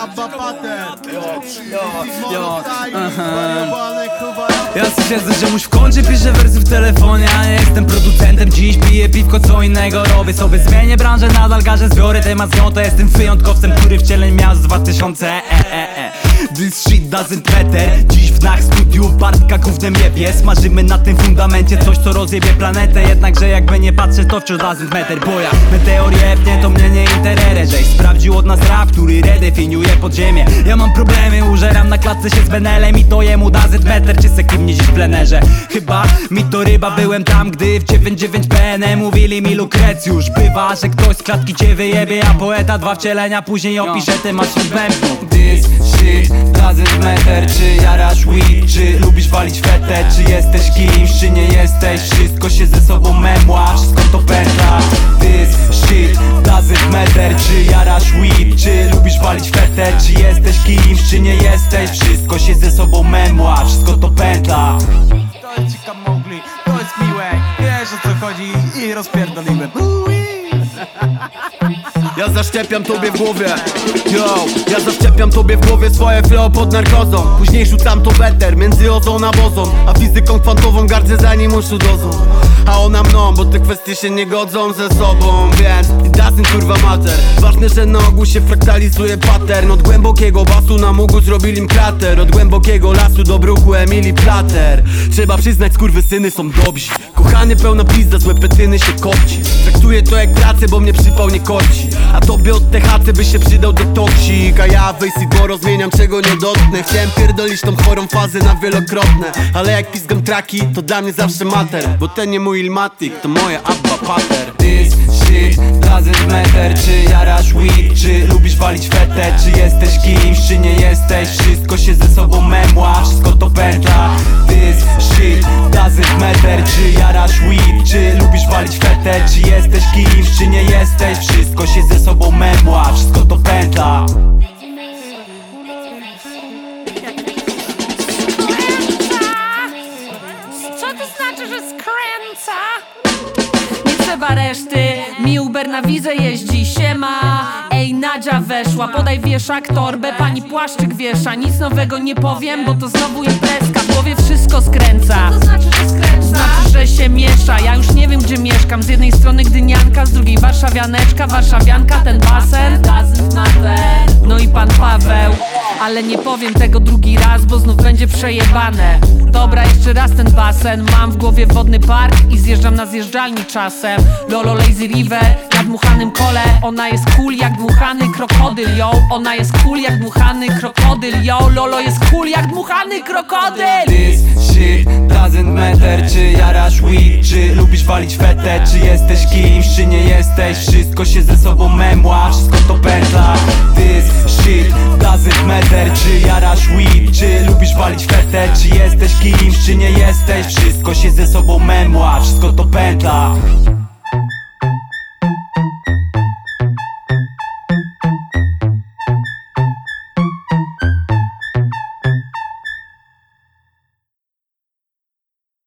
Abba Ja sobie siedzę, ziomuś w kącie, piszę wersy w telefonie A nie jestem producentem, dziś piję piwko, co innego robię sobie. Zmienię branżę, nadal garzę, zbiorę temat z nią To jestem wyjątkowcem, który wcieleń miał z 2000 e, e, e. This shit doesn't matter. Dziś w nach studiu Bartka gównem jebie Smażymy na tym fundamencie coś, co rozjebie planetę. Jednakże jakby nie patrzeć, to wciąż doesn't matter Bo jak meteor jebnie, to mnie nie interere. Żeś sprawdził od nas rap, który redefiniuje podziemie. Ja mam problemy, użeram na klatce się z Benelem I to jemu doesn't matter, czy se kim dziś w plenerze? Chyba mi to ryba, byłem tam, gdy w 99 BN mówili mi Lukrecjusz Bywa, że ktoś z klatki cię wyjebie, a poeta dwa wcielenia Później opisze temat wśród bębnów This shit? Doesn't matter, czy jarasz weed, czy lubisz walić fetę? Czy jesteś kimś, czy nie jesteś, wszystko się ze sobą memła Wszystko to pętla. This shit doesn't matter, czy jarasz weed, czy lubisz walić fetę? Czy jesteś kimś, czy nie jesteś, wszystko się ze sobą memła Wszystko to pętla. To jest cika to jest miłe. Wiesz o co chodzi? I rozpierdoliłem Ja zaszczepiam tobie w głowie. Yo, ja zaszczepiam tobie w głowie swoje flow pod narkozą. Później rzucam to weter między ozon a bozon A fizyką kwantową gardzę zanim uszu dozą A ona mną, bo te kwestie się nie godzą ze sobą Więc doesn't kurwa matter Ważne, że na ogół się fraktalizuje pattern. Od głębokiego basu na mógł zrobili im krater. Od głębokiego lasu do bruku Emily Plater. Trzeba przyznać, syny są dobrzy. Kochany pełna pizda, złe petyny się kopci. Traktuję to jak pracę, bo mnie przypał nie korci. A tobie od THC by się przydał detoksik A ja Wejsidoro zmieniam czego nie dotknę. Chciałem pierdolić tą chorą fazę na wielokrotne. Ale jak pizgam traki, to dla mnie zawsze mater. Bo ten nie mój Ilmatic, to moja Abba Pater Shit doesn't matter Czy jarasz weed, czy lubisz walić fetę? Czy jesteś kimś, czy nie jesteś? Wszystko się ze sobą memła, wszystko to pętla. This shit doesn't matter Czy jarasz weed, czy lubisz walić fetę? Czy jesteś kimś, czy nie jesteś? Wszystko się ze sobą memła, wszystko to pętla. Co to znaczy, że skręca? Nie trzeba reszty, mi Uber na wizę jeździ, siema. Ej, Nadzia weszła, podaj wieszak, torbę, pani płaszczyk wiesza Nic nowego nie powiem, bo to znowu imprezka, w głowie wszystko skręca. To znaczy, że skręca? Znaczy, że się miesza, ja już nie wiem gdzie mieszkam. Z jednej strony Gdynianka, z drugiej Warszawianeczka. Warszawianka, ten basen. No i pan Paweł. Ale nie powiem tego drugi raz, bo znów będzie przejebane. Dobra, jeszcze raz ten basen. Mam w głowie wodny park i zjeżdżam na zjeżdżalni czasem. Lolo Lazy River, dmuchanym kole. Ona jest cool jak dmuchany krokodyl, yo. Ona jest cool jak dmuchany krokodyl, yo. Lolo jest cool jak dmuchany krokodyl. This shit doesn't matter Czy jarasz weed, czy lubisz walić fetę Czy jesteś kimś, czy nie jesteś. Wszystko się ze sobą memła, wszystko to pętla. This shit doesn't matter Czy jarasz weed, czy lubisz walić fetę Czy jesteś kimś, czy nie jesteś. Wszystko się ze sobą memła, wszystko to pętla